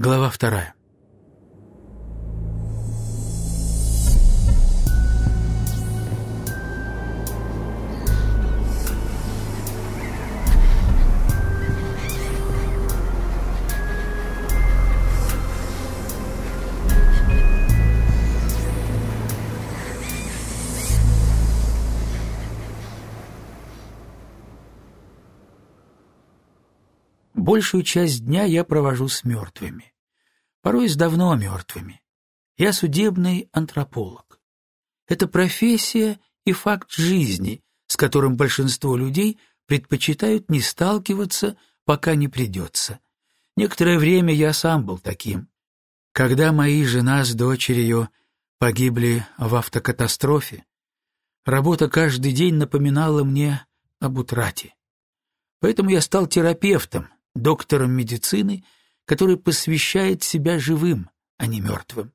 Глава вторая. Большую часть дня я провожу с мертвыми. Порой с давно мертвыми. Я судебный антрополог. Это профессия и факт жизни, с которым большинство людей предпочитают не сталкиваться, пока не придется. Некоторое время я сам был таким. Когда мои жена с дочерью погибли в автокатастрофе, работа каждый день напоминала мне об утрате. Поэтому я стал терапевтом, доктором медицины, который посвящает себя живым, а не мертвым.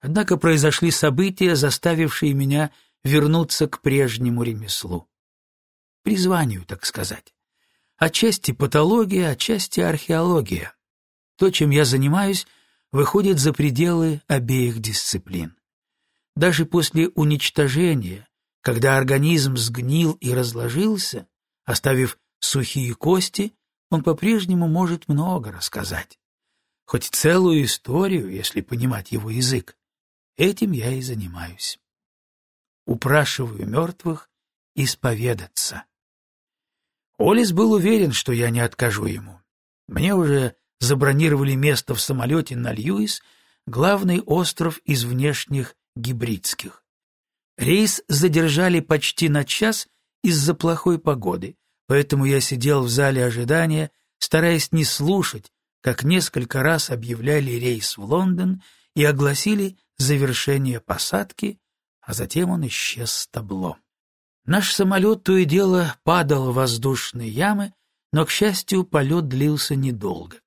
Однако произошли события, заставившие меня вернуться к прежнему ремеслу. Призванию, так сказать. Отчасти патология, отчасти археология. То, чем я занимаюсь, выходит за пределы обеих дисциплин. Даже после уничтожения, когда организм сгнил и разложился, оставив сухие кости, он по-прежнему может много рассказать. Хоть целую историю, если понимать его язык. Этим я и занимаюсь. Упрашиваю мертвых исповедаться. Олис был уверен, что я не откажу ему. Мне уже забронировали место в самолете на Льюис, главный остров из внешних гибридских. Рейс задержали почти на час из-за плохой погоды, поэтому я сидел в зале ожидания, стараясь не слушать, как несколько раз объявляли рейс в Лондон и огласили завершение посадки, а затем он исчез с табло. Наш самолет то и дело падал в воздушные ямы, но, к счастью, полет длился недолго.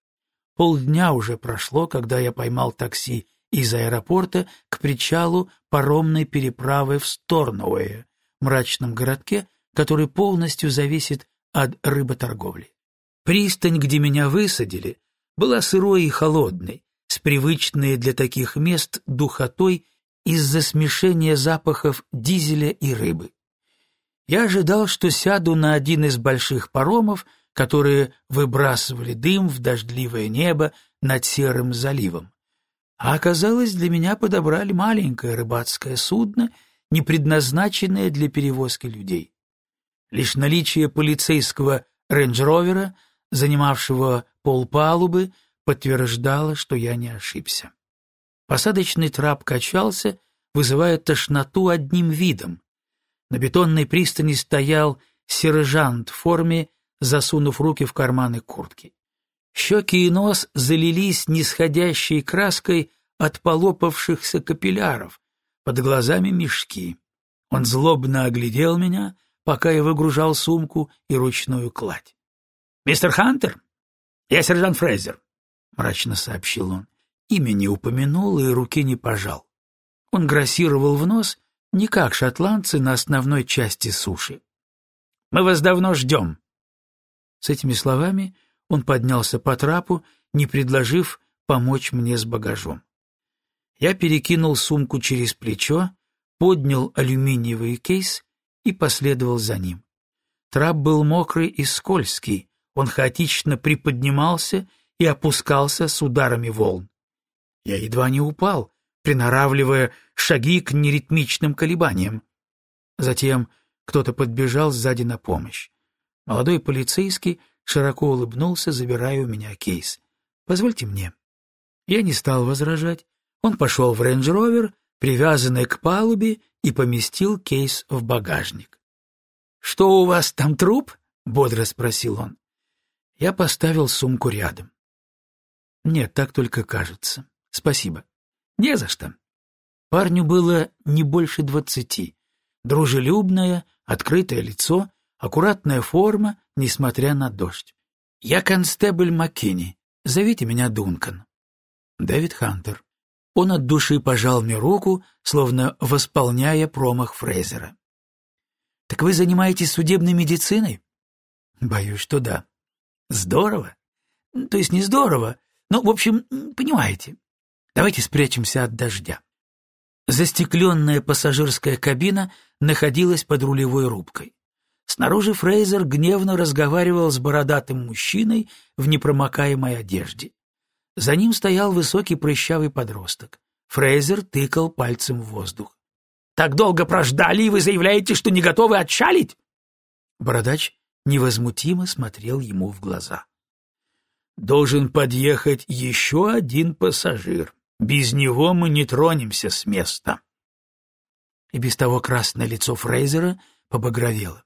Полдня уже прошло, когда я поймал такси из аэропорта к причалу паромной переправы в Сторнуэе, мрачном городке, который полностью зависит от рыботорговли. Пристань, где меня высадили, была сырой и холодной, с привычной для таких мест духотой из-за смешения запахов дизеля и рыбы. Я ожидал, что сяду на один из больших паромов, которые выбрасывали дым в дождливое небо над серым заливом. А оказалось, для меня подобрали маленькое рыбацкое судно, не предназначенное для перевозки людей. Лишь наличие полицейского рейндж-ровера, занимавшего полпалубы, подтверждало, что я не ошибся. Посадочный трап качался, вызывая тошноту одним видом. На бетонной пристани стоял сержант в форме, засунув руки в карманы куртки. Щеки и нос залились нисходящей краской от полопавшихся капилляров, под глазами мешки. Он злобно оглядел меня, пока я выгружал сумку и ручную кладь. «Мистер Хантер? Я сержант Фрейзер», — мрачно сообщил он. Имя не упомянул и руки не пожал. Он грассировал в нос, не как шотландцы на основной части суши. «Мы вас давно ждем». С этими словами он поднялся по трапу, не предложив помочь мне с багажом. Я перекинул сумку через плечо, поднял алюминиевый кейс и последовал за ним. Трап был мокрый и скользкий, он хаотично приподнимался и опускался с ударами волн. Я едва не упал, приноравливая шаги к неритмичным колебаниям. Затем кто-то подбежал сзади на помощь. Молодой полицейский широко улыбнулся, забирая у меня кейс. «Позвольте мне». Я не стал возражать. Он пошел в рейндж-ровер, привязанный к палубе, и поместил кейс в багажник. «Что у вас там труп?» — бодро спросил он. Я поставил сумку рядом. «Нет, так только кажется. Спасибо». «Не за что». Парню было не больше двадцати. Дружелюбное, открытое лицо, аккуратная форма, несмотря на дождь. «Я констебль Маккини. Зовите меня Дункан». Дэвид Хантер. Он от души пожал мне руку, словно восполняя промах Фрейзера. «Так вы занимаетесь судебной медициной?» «Боюсь, что да». «Здорово. То есть не здорово, Ну, в общем, понимаете. Давайте спрячемся от дождя. Застекленная пассажирская кабина находилась под рулевой рубкой. Снаружи Фрейзер гневно разговаривал с бородатым мужчиной в непромокаемой одежде. За ним стоял высокий прыщавый подросток. Фрейзер тыкал пальцем в воздух. «Так долго прождали, и вы заявляете, что не готовы отчалить?» Бородач невозмутимо смотрел ему в глаза. «Должен подъехать еще один пассажир. Без него мы не тронемся с места». И без того красное лицо Фрейзера побагровело.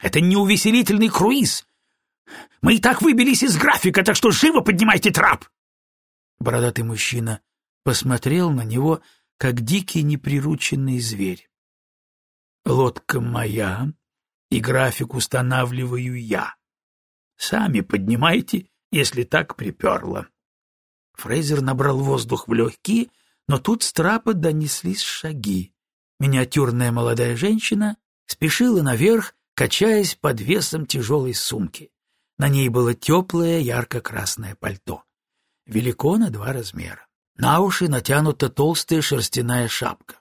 «Это не увеселительный круиз! Мы и так выбились из графика, так что живо поднимайте трап!» Бородатый мужчина посмотрел на него, как дикий неприрученный зверь. «Лодка моя, и график устанавливаю я. Сами поднимайте, если так приперло». Фрейзер набрал воздух в легкие, но тут с трапа донеслись шаги. Миниатюрная молодая женщина спешила наверх, качаясь под весом тяжелой сумки. На ней было теплое ярко-красное пальто. Велико на два размера. На уши натянута толстая шерстяная шапка.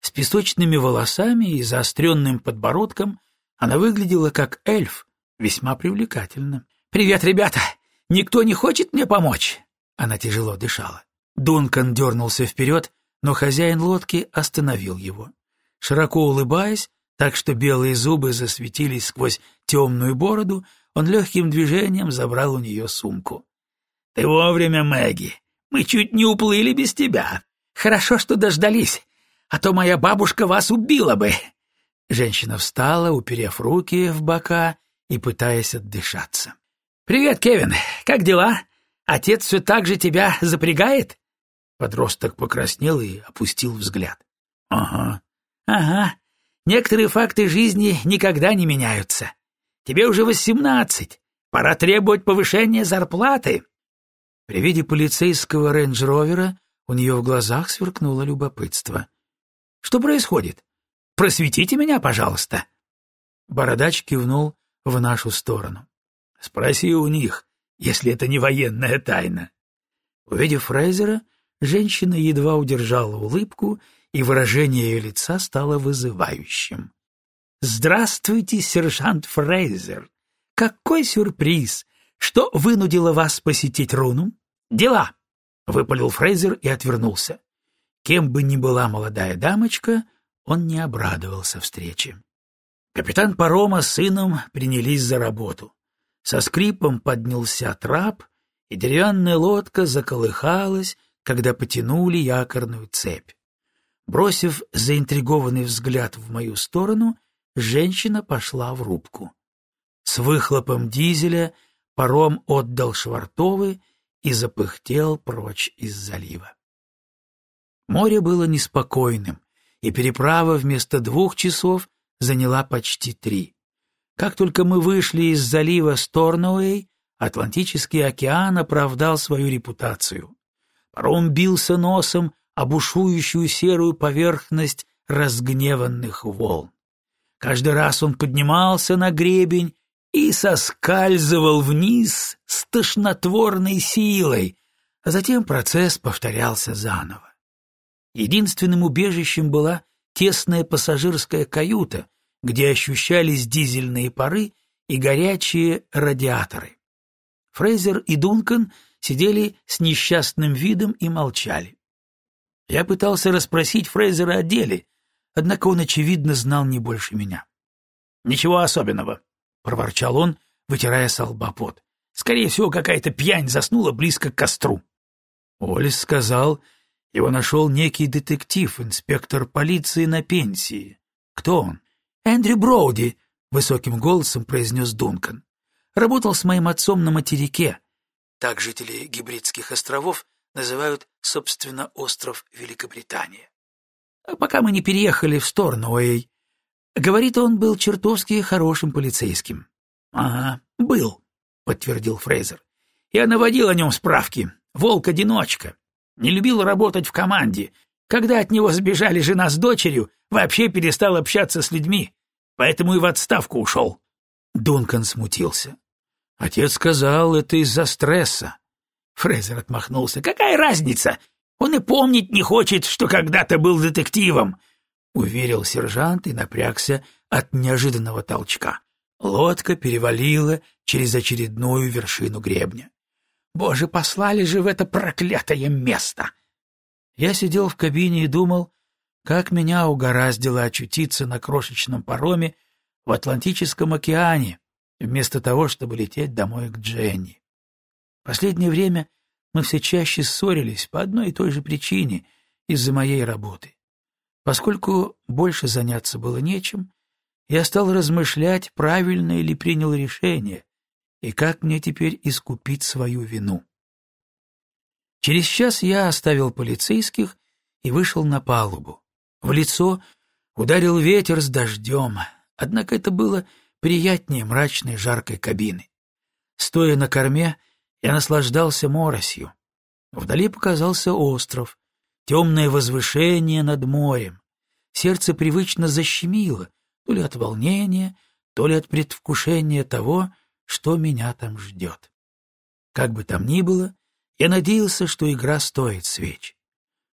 С песочными волосами и заостренным подбородком она выглядела как эльф, весьма привлекательно. «Привет, ребята! Никто не хочет мне помочь?» Она тяжело дышала. Дункан дернулся вперед, но хозяин лодки остановил его. Широко улыбаясь, так что белые зубы засветились сквозь темную бороду, он легким движением забрал у нее сумку. «Ты вовремя, Мэгги! Мы чуть не уплыли без тебя. Хорошо, что дождались, а то моя бабушка вас убила бы. Женщина встала, уперев руки в бока и пытаясь отдышаться. Привет, Кевин. Как дела? Отец все так же тебя запрягает? Подросток покраснел и опустил взгляд. Ага. Ага. Некоторые факты жизни никогда не меняются. Тебе уже восемнадцать. Пора требовать повышения зарплаты. При виде полицейского рейндж-ровера у нее в глазах сверкнуло любопытство. «Что происходит? Просветите меня, пожалуйста!» Бородач кивнул в нашу сторону. «Спроси у них, если это не военная тайна». Увидев Фрейзера, женщина едва удержала улыбку, и выражение ее лица стало вызывающим. «Здравствуйте, сержант Фрейзер! Какой сюрприз! Что вынудило вас посетить руну? Дела, выпалил Фрейзер и отвернулся. Кем бы ни была молодая дамочка, он не обрадовался встрече. Капитан парома с сыном принялись за работу. Со скрипом поднялся трап, и деревянная лодка заколыхалась, когда потянули якорную цепь. Бросив заинтригованный взгляд в мою сторону, женщина пошла в рубку. С выхлопом дизеля Паром отдал швартовы и запыхтел прочь из залива. Море было неспокойным, и переправа вместо двух часов заняла почти три. Как только мы вышли из залива Сторнуэй, Атлантический океан оправдал свою репутацию. Паром бился носом об бушующую серую поверхность разгневанных волн. Каждый раз он поднимался на гребень и соскальзывал вниз с тошнотворной силой, а затем процесс повторялся заново. Единственным убежищем была тесная пассажирская каюта, где ощущались дизельные пары и горячие радиаторы. Фрейзер и Дункан сидели с несчастным видом и молчали. Я пытался расспросить Фрейзера о деле, однако он, очевидно, знал не больше меня. «Ничего особенного», проворчал он, вытирая с лба пот. Скорее всего, какая-то пьянь заснула близко к костру. Олис сказал, его нашел некий детектив, инспектор полиции на пенсии. Кто он? Эндрю Броуди, высоким голосом произнес Дункан. Работал с моим отцом на материке. Так жители Гибридских островов называют, собственно, остров Великобритания. А пока мы не переехали в Сторнуэй, Говорит, он был чертовски хорошим полицейским. — Ага, был, — подтвердил Фрейзер. — Я наводил о нем справки. Волк-одиночка. Не любил работать в команде. Когда от него сбежали жена с дочерью, вообще перестал общаться с людьми. Поэтому и в отставку ушел. Дункан смутился. Отец сказал, это из-за стресса. Фрезер отмахнулся. «Какая разница? Он и помнить не хочет, что когда-то был детективом!» Уверил сержант и напрягся от неожиданного толчка. Лодка перевалила через очередную вершину гребня. «Боже, послали же в это проклятое место!» Я сидел в кабине и думал, как меня угораздило очутиться на крошечном пароме в Атлантическом океане, вместо того, чтобы лететь домой к Дженни. Последнее время мы все чаще ссорились по одной и той же причине — из-за моей работы. Поскольку больше заняться было нечем, я стал размышлять, правильно ли принял решение и как мне теперь искупить свою вину. Через час я оставил полицейских и вышел на палубу. В лицо ударил ветер с дождем, однако это было приятнее мрачной жаркой кабины. Стоя на корме, я наслаждался моросью. Вдали показался остров, темное возвышение над морем. Сердце привычно защемило, то ли от волнения, то ли от предвкушения того, что меня там ждет. Как бы там ни было, я надеялся, что игра стоит свеч.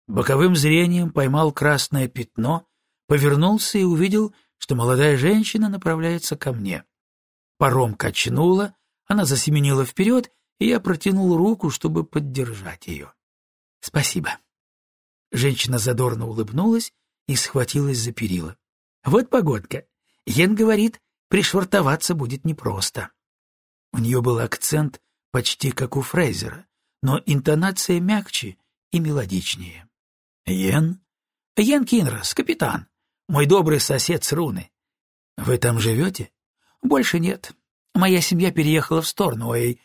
Боковым зрением поймал красное пятно, повернулся и увидел, что молодая женщина направляется ко мне. Паром качнуло, она засеменила вперед, и я протянул руку, чтобы поддержать ее. — Спасибо. Женщина задорно улыбнулась и схватилась за перила. — Вот погодка. Йен говорит, пришвартоваться будет непросто. У нее был акцент почти как у Фрейзера, но интонация мягче и мелодичнее. — Йен? — Йен Кинрос, капитан. Мой добрый сосед с Руны. Вы там живете? Больше нет. Моя семья переехала в Сторнуэй.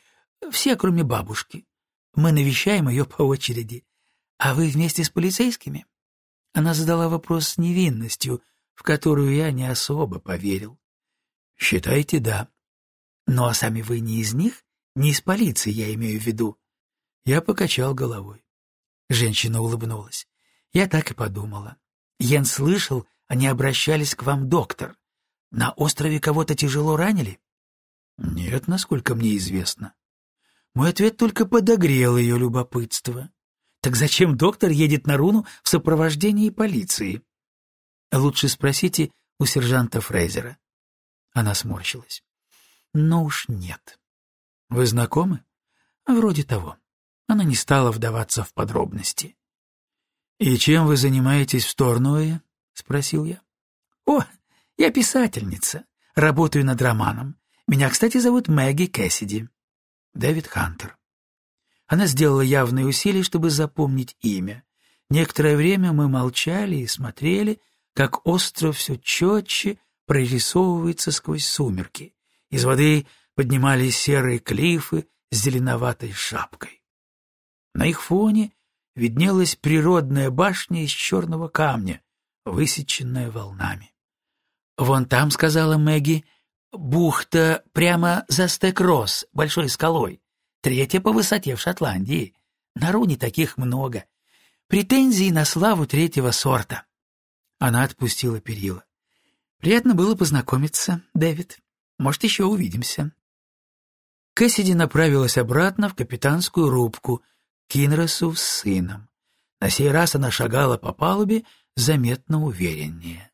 Все, кроме бабушки. Мы навещаем ее по очереди. А вы вместе с полицейскими? Она задала вопрос с невинностью, в которую я не особо поверил. Считайте, да. Ну а сами вы не из них? Не из полиции, я имею в виду. Я покачал головой. Женщина улыбнулась. Я так и подумала. Йен слышал, они обращались к вам, доктор. На острове кого-то тяжело ранили? Нет, насколько мне известно. Мой ответ только подогрел ее любопытство. Так зачем доктор едет на руну в сопровождении полиции? Лучше спросите у сержанта Фрейзера. Она сморщилась. Но уж нет. Вы знакомы? Вроде того. Она не стала вдаваться в подробности. «И чем вы занимаетесь в Сторнуэ?» — спросил я. «О, я писательница. Работаю над романом. Меня, кстати, зовут Мэгги Кэссиди». Дэвид Хантер. Она сделала явные усилия, чтобы запомнить имя. Некоторое время мы молчали и смотрели, как остров все четче прорисовывается сквозь сумерки. Из воды поднимались серые клифы с зеленоватой шапкой. На их фоне виднелась природная башня из черного камня, высеченная волнами. «Вон там», — сказала Мэгги, — «бухта прямо за Стекросс, большой скалой, третья по высоте в Шотландии. На Руне таких много. Претензии на славу третьего сорта». Она отпустила перила. «Приятно было познакомиться, Дэвид. Может, еще увидимся». Кэссиди направилась обратно в капитанскую рубку, к Кинросу с сыном. На сей раз она шагала по палубе, заметно увереннее.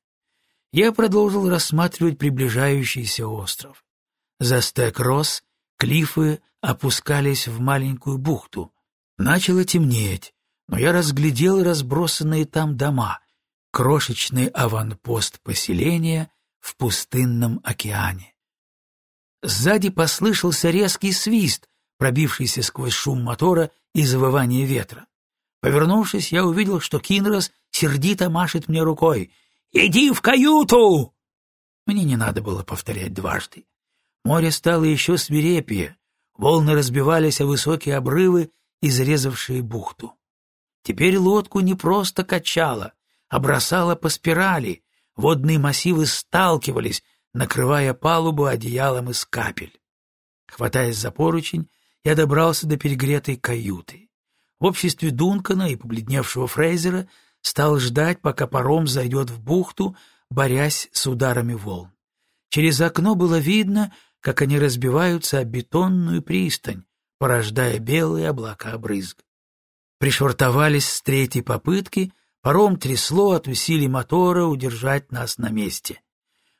Я продолжил рассматривать приближающийся остров. За Стек-Росс клифы опускались в маленькую бухту. Начало темнеть, но я разглядел разбросанные там дома, крошечный аванпост поселения в пустынном океане. Сзади послышался резкий свист, пробившийся сквозь шум мотора и завывание ветра. Повернувшись, я увидел, что Кинрос сердито машет мне рукой. «Иди в каюту!» Мне не надо было повторять дважды. Море стало еще свирепее, волны разбивались о высокие обрывы, изрезавшие бухту. Теперь лодку не просто качало, а бросало по спирали, водные массивы сталкивались, накрывая палубу одеялом из капель. Хватаясь за поручень, я добрался до перегретой каюты в обществе Дункана и побледневшего Фрейзера стал ждать, пока паром зайдет в бухту, борясь с ударами волн. Через окно было видно, как они разбиваются о бетонную пристань, порождая белые облака брызг. Пришвартовались с третьей попытки, паром трясло от усилий мотора удержать нас на месте.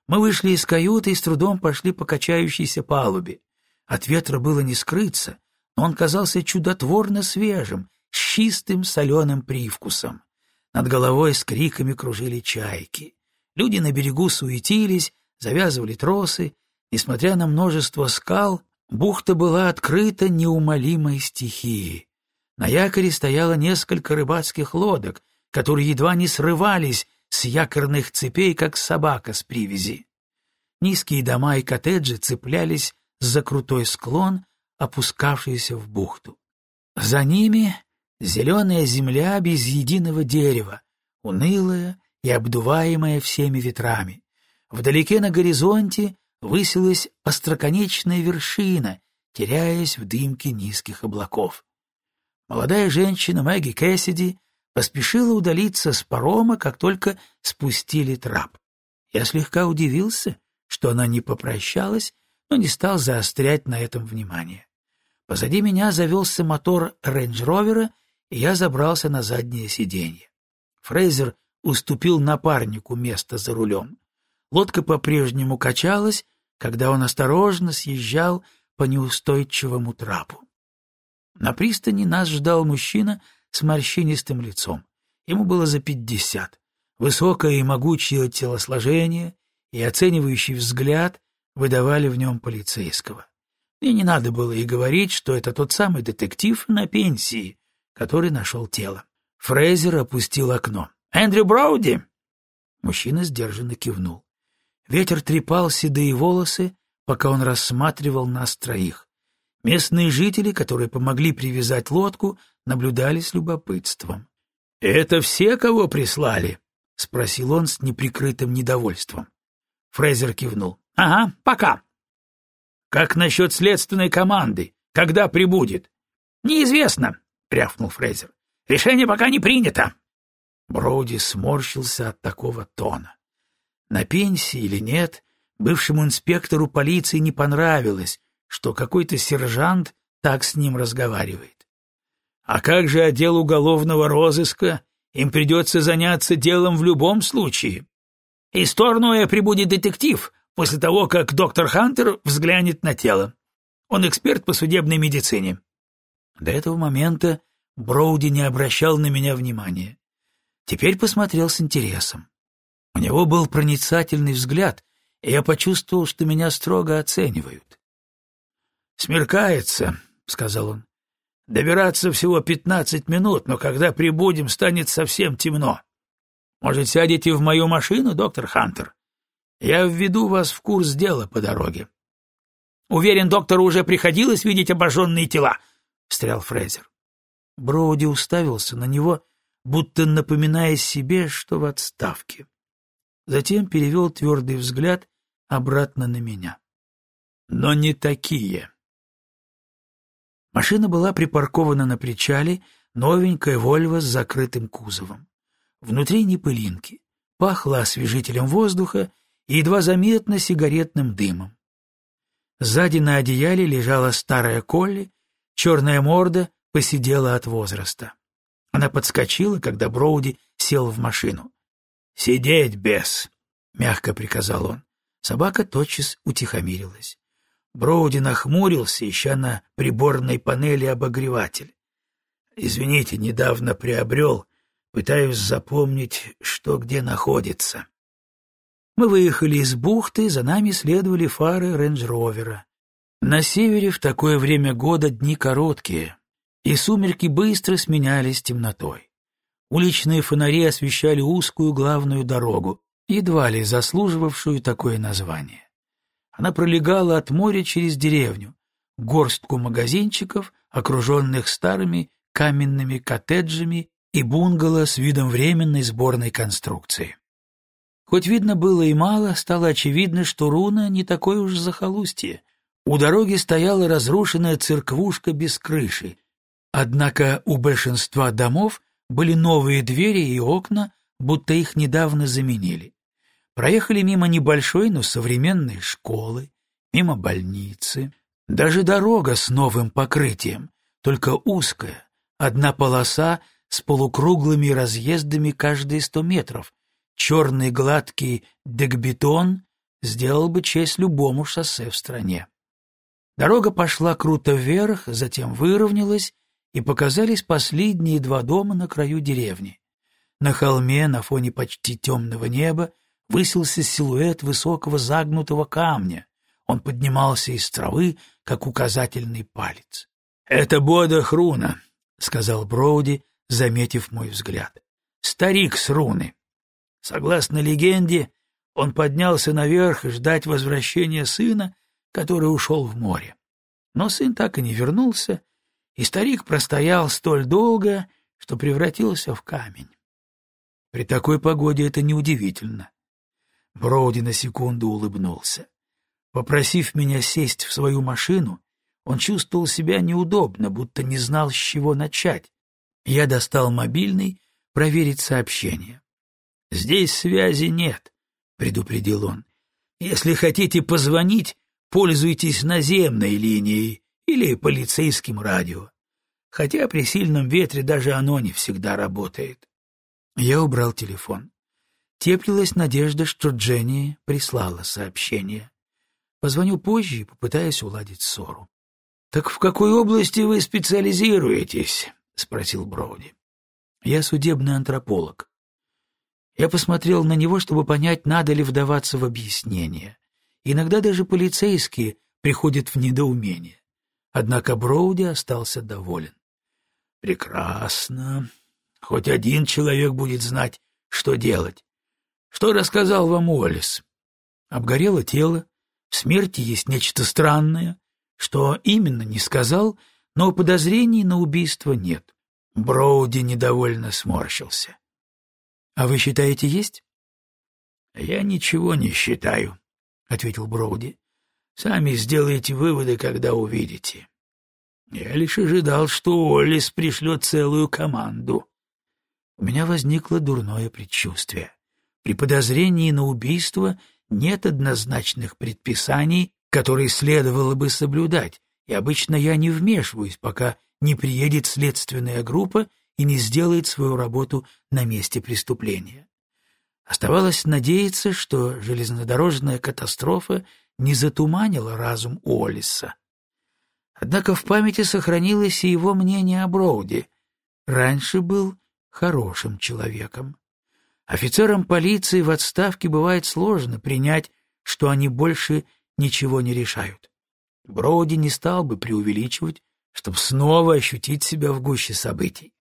Мы вышли из каюты и с трудом пошли по качающейся палубе. От ветра было не скрыться, но он казался чудотворно свежим, с чистым соленым привкусом. Над головой с криками кружили чайки. Люди на берегу суетились, завязывали тросы. Несмотря на множество скал, бухта была открыта неумолимой стихией. На якоре стояло несколько рыбацких лодок, которые едва не срывались с якорных цепей, как собака с привязи. Низкие дома и коттеджи цеплялись за крутой склон, опускавшийся в бухту. За ними зеленая земля без единого дерева, унылая и обдуваемая всеми ветрами. Вдалеке на горизонте высилась остроконечная вершина, теряясь в дымке низких облаков. Молодая женщина Мэгги Кэссиди поспешила удалиться с парома, как только спустили трап. Я слегка удивился, что она не попрощалась, но не стал заострять на этом внимание. Позади меня завелся мотор рейндж-ровера, и я забрался на заднее сиденье. Фрейзер уступил напарнику место за рулем. Лодка по-прежнему качалась, когда он осторожно съезжал по неустойчивому трапу. На пристани нас ждал мужчина с морщинистым лицом. Ему было за пятьдесят. Высокое и могучее телосложение и оценивающий взгляд выдавали в нем полицейского. Мне не надо было и говорить, что это тот самый детектив на пенсии, который нашел тело. Фрейзер опустил окно. «Эндрю Броуди!» Мужчина сдержанно кивнул. Ветер трепал седые волосы, пока он рассматривал нас троих. Местные жители, которые помогли привязать лодку, наблюдали с любопытством. «Это все, кого прислали?» — спросил он с неприкрытым недовольством. Фрейзер кивнул. «Ага, пока». «Как насчет следственной команды? Когда прибудет?» «Неизвестно», — рявкнул Фрейзер. «Решение пока не принято». Броуди сморщился от такого тона. На пенсии или нет, бывшему инспектору полиции не понравилось, что какой-то сержант так с ним разговаривает. А как же отдел уголовного розыска? Им придется заняться делом в любом случае. Из Торнуэ прибудет детектив после того, как доктор Хантер взглянет на тело. Он эксперт по судебной медицине. До этого момента Броуди не обращал на меня внимания. Теперь посмотрел с интересом. У него был проницательный взгляд, и я почувствовал, что меня строго оценивают. «Смеркается», — сказал он. «Добираться всего пятнадцать минут, но когда прибудем, станет совсем темно. Может, сядете в мою машину, доктор Хантер? Я введу вас в курс дела по дороге». «Уверен, доктору уже приходилось видеть обожженные тела», — встрял Фрейзер. Броуди уставился на него, будто напоминая себе, что в отставке. Затем перевел твердый взгляд обратно на меня. «Но не такие», Машина была припаркована на причале, новенькая «Вольво» с закрытым кузовом. Внутри не пылинки, пахло освежителем воздуха и едва заметно сигаретным дымом. Сзади на одеяле лежала старая Колли, черная морда посидела от возраста. Она подскочила, когда Броуди сел в машину. «Сидеть, бес!» — мягко приказал он. Собака тотчас утихомирилась. Броуди нахмурился, ища на приборной панели обогреватель. «Извините, недавно приобрел. Пытаюсь запомнить, что где находится». Мы выехали из бухты, за нами следовали фары рейндж-ровера. На севере в такое время года дни короткие, и сумерки быстро сменялись темнотой. Уличные фонари освещали узкую главную дорогу, едва ли заслуживавшую такое название. Она пролегала от моря через деревню, горстку магазинчиков, окруженных старыми каменными коттеджами и бунгало с видом временной сборной конструкции. Хоть видно было и мало, стало очевидно, что руна не такое уж захолустье. У дороги стояла разрушенная церквушка без крыши, однако у большинства домов были новые двери и окна, будто их недавно заменили. Проехали мимо небольшой, но современной школы, мимо больницы. Даже дорога с новым покрытием, только узкая, одна полоса с полукруглыми разъездами каждые сто метров. Черный гладкий декбетон сделал бы честь любому шоссе в стране. Дорога пошла круто вверх, затем выровнялась, и показались последние два дома на краю деревни. На холме, на фоне почти темного неба, высился силуэт высокого загнутого камня. Он поднимался из травы, как указательный палец. — Это Бода Хруна, — сказал Броуди, заметив мой взгляд. — Старик с руны. Согласно легенде, он поднялся наверх ждать возвращения сына, который ушел в море. Но сын так и не вернулся, и старик простоял столь долго, что превратился в камень. При такой погоде это неудивительно. Броуди на секунду улыбнулся. Попросив меня сесть в свою машину, он чувствовал себя неудобно, будто не знал, с чего начать. Я достал мобильный проверить сообщение. «Здесь связи нет», — предупредил он. «Если хотите позвонить, пользуйтесь наземной линией или полицейским радио. Хотя при сильном ветре даже оно не всегда работает». Я убрал телефон. Теплилась надежда, что Дженни прислала сообщение. Позвоню позже и попытаюсь уладить ссору. — Так в какой области вы специализируетесь? — спросил Броуди. — Я судебный антрополог. Я посмотрел на него, чтобы понять, надо ли вдаваться в объяснение. Иногда даже полицейские приходят в недоумение. Однако Броуди остался доволен. — Прекрасно. Хоть один человек будет знать, что делать. Что рассказал вам Уоллес? Обгорело тело, в смерти есть нечто странное, что именно не сказал, но подозрений на убийство нет. Броуди недовольно сморщился. — А вы считаете, есть? — Я ничего не считаю, — ответил Броуди. — Сами сделайте выводы, когда увидите. Я лишь ожидал, что Олис пришлет целую команду. У меня возникло дурное предчувствие. При подозрении на убийство нет однозначных предписаний, которые следовало бы соблюдать, и обычно я не вмешиваюсь, пока не приедет следственная группа и не сделает свою работу на месте преступления. Оставалось надеяться, что железнодорожная катастрофа не затуманила разум Уоллиса. Однако в памяти сохранилось и его мнение о Броуди. Раньше был хорошим человеком. Офицерам полиции в отставке бывает сложно принять, что они больше ничего не решают. Броуди не стал бы преувеличивать, чтобы снова ощутить себя в гуще событий.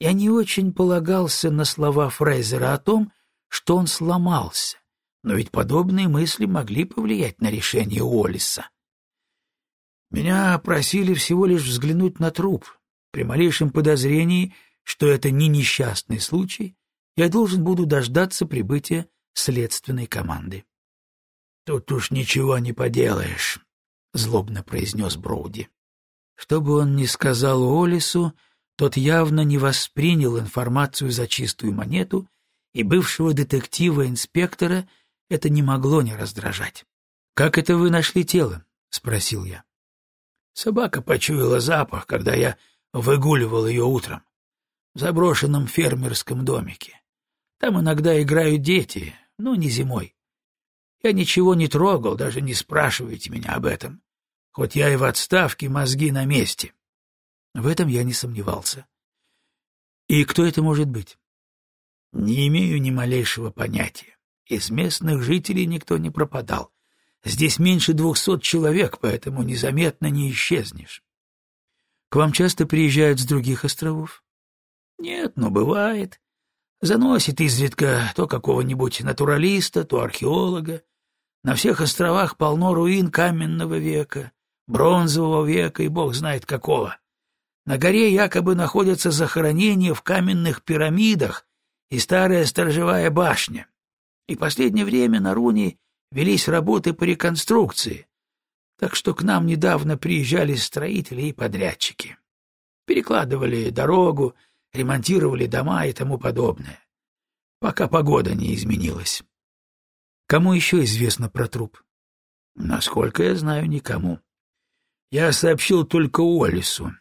Я не очень полагался на слова Фрейзера о том, что он сломался, но ведь подобные мысли могли повлиять на решение Уоллиса. Меня просили всего лишь взглянуть на труп. При малейшем подозрении, что это не несчастный случай, я должен буду дождаться прибытия следственной команды. — Тут уж ничего не поделаешь, — злобно произнес Броуди. Что бы он ни сказал Олису, тот явно не воспринял информацию за чистую монету, и бывшего детектива-инспектора это не могло не раздражать. — Как это вы нашли тело? — спросил я. Собака почуяла запах, когда я выгуливал ее утром в заброшенном фермерском домике. Там иногда играют дети, но не зимой. Я ничего не трогал, даже не спрашивайте меня об этом. Хоть я и в отставке, мозги на месте. В этом я не сомневался. И кто это может быть? Не имею ни малейшего понятия. Из местных жителей никто не пропадал. Здесь меньше двухсот человек, поэтому незаметно не исчезнешь. К вам часто приезжают с других островов? Нет, но бывает. Заносит изредка то какого-нибудь натуралиста, то археолога. На всех островах полно руин каменного века, бронзового века и бог знает какого. На горе якобы находятся захоронения в каменных пирамидах и старая сторожевая башня. И последнее время на Руне велись работы по реконструкции, так что к нам недавно приезжали строители и подрядчики. Перекладывали дорогу, ремонтировали дома и тому подобное. Пока погода не изменилась. Кому еще известно про труп? Насколько я знаю, никому. Я сообщил только Олису.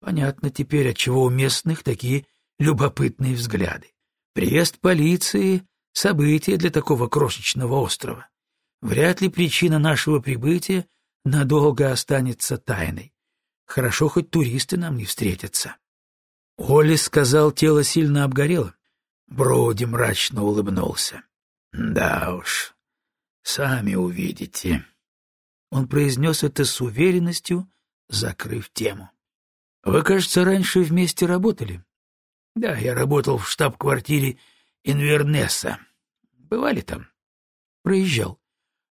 Понятно теперь, отчего у местных такие любопытные взгляды. Приезд полиции — событие для такого крошечного острова. Вряд ли причина нашего прибытия надолго останется тайной. Хорошо, хоть туристы нам не встретятся. Олли сказал, тело сильно обгорело. Броуди мрачно улыбнулся. Да уж, сами увидите. Он произнес это с уверенностью, закрыв тему. Вы, кажется, раньше вместе работали? Да, я работал в штаб-квартире Инвернесса. Бывали там? Проезжал.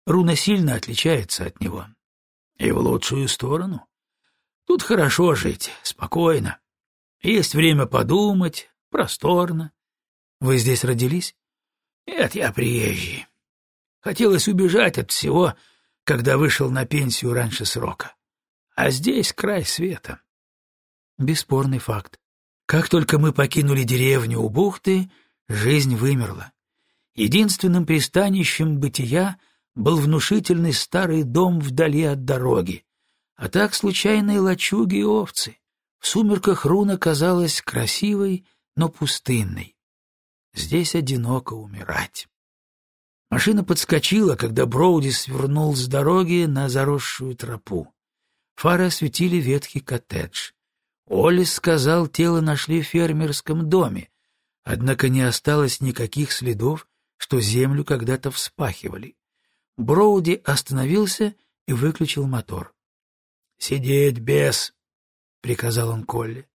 Руна сильно отличается от него. И в лучшую сторону. Тут хорошо жить, спокойно. Есть время подумать, просторно. Вы здесь родились? Нет, я приезжий. Хотелось убежать от всего, когда вышел на пенсию раньше срока. А здесь край света. Бесспорный факт. Как только мы покинули деревню у бухты, жизнь вымерла. Единственным пристанищем бытия был внушительный старый дом вдали от дороги, а так случайные лачуги и овцы. В сумерках руна казалась красивой, но пустынной. Здесь одиноко умирать. Машина подскочила, когда Броуди свернул с дороги на заросшую тропу. Фары осветили ветхий коттедж. Уоллес сказал, тело нашли в фермерском доме, однако не осталось никаких следов, что землю когда-то вспахивали. Броуди остановился и выключил мотор. — Сидеть, Бесс! — приказал он Колли.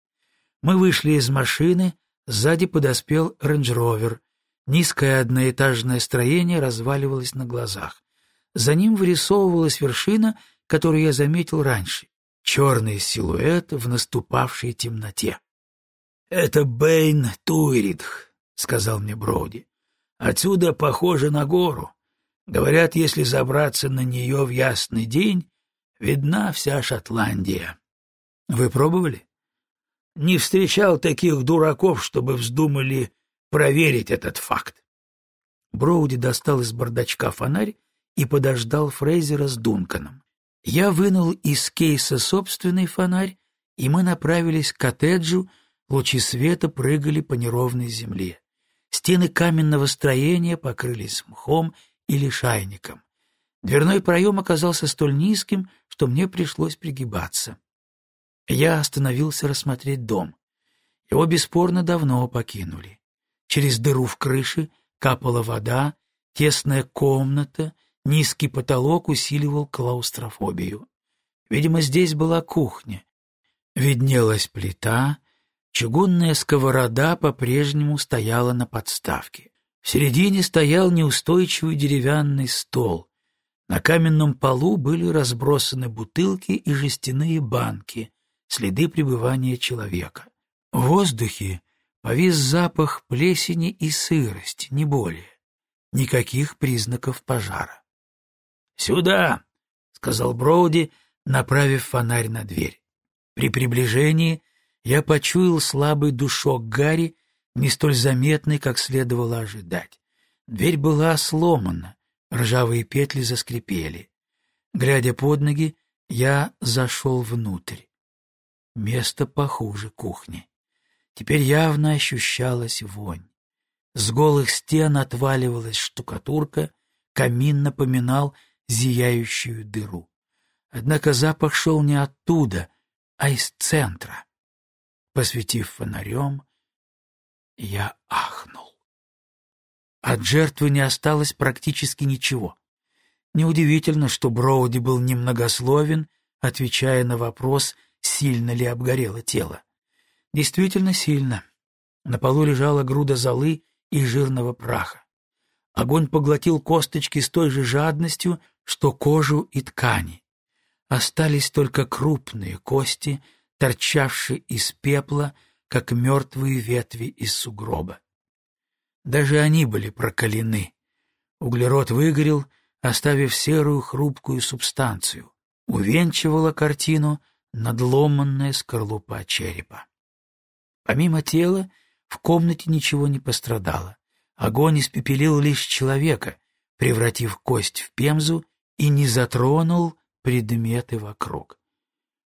Мы вышли из машины, сзади подоспел рейндж-ровер. Низкое одноэтажное строение разваливалось на глазах. За ним вырисовывалась вершина, которую я заметил раньше. Черный силуэт в наступавшей темноте. — Это Бэйн Туиридх, — сказал мне Броуди. — Отсюда похоже на гору. Говорят, если забраться на нее в ясный день, видна вся Шотландия. — Вы пробовали? — Не встречал таких дураков, чтобы вздумали проверить этот факт. Броуди достал из бардачка фонарь и подождал Фрейзера с Дунканом. Я вынул из кейса собственный фонарь, и мы направились к коттеджу, лучи света прыгали по неровной земле. Стены каменного строения покрылись мхом или шайником. Дверной проем оказался столь низким, что мне пришлось пригибаться. Я остановился рассмотреть дом. Его бесспорно давно покинули. Через дыру в крыше капала вода, тесная комната, низкий потолок усиливал клаустрофобию. Видимо, здесь была кухня. Виднелась плита, чугунная сковорода по-прежнему стояла на подставке. В середине стоял неустойчивый деревянный стол. На каменном полу были разбросаны бутылки и жестяные банки, следы пребывания человека. В воздухе повис запах плесени и сырости, не более. Никаких признаков пожара. «Сюда!» — сказал Броуди, направив фонарь на дверь. При приближении я почуял слабый душок Гарри, не столь заметный, как следовало ожидать. Дверь была сломана, ржавые петли заскрипели. Глядя под ноги, я зашел внутрь. Место похуже кухни. Теперь явно ощущалась вонь. С голых стен отваливалась штукатурка, камин напоминал зияющую дыру. Однако запах шел не оттуда, а из центра. Посветив фонарем, я ахнул. От жертвы не осталось практически ничего. Неудивительно, что Броуди был немногословен, отвечая на вопрос, сильно ли обгорело тело. Действительно сильно. На полу лежала груда золы и жирного праха. Огонь поглотил косточки с той же жадностью, что кожу и ткани. Остались только крупные кости, торчавшие из пепла, как мертвые ветви из сугроба. Даже они были прокалены. Углерод выгорел, оставив серую хрупкую субстанцию. Увенчивала картину надломанная скорлупа черепа. Помимо тела, в комнате ничего не пострадало. Огонь испепелил лишь человека, превратив кость в пемзу, и не затронул предметы вокруг.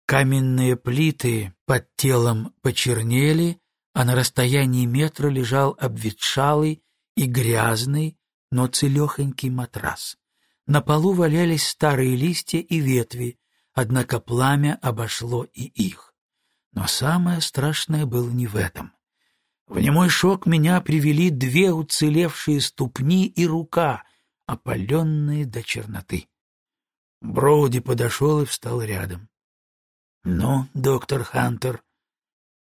Каменные плиты под телом почернели, а на расстоянии метра лежал обветшалый и грязный, но целехонький матрас. На полу валялись старые листья и ветви, однако пламя обошло и их. Но самое страшное было не в этом. В немой шок меня привели две уцелевшие ступни и рука, опаленные до черноты. Броуди подошел и встал рядом. — Ну, доктор Хантер,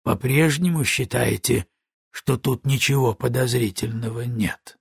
по-прежнему считаете, что тут ничего подозрительного нет?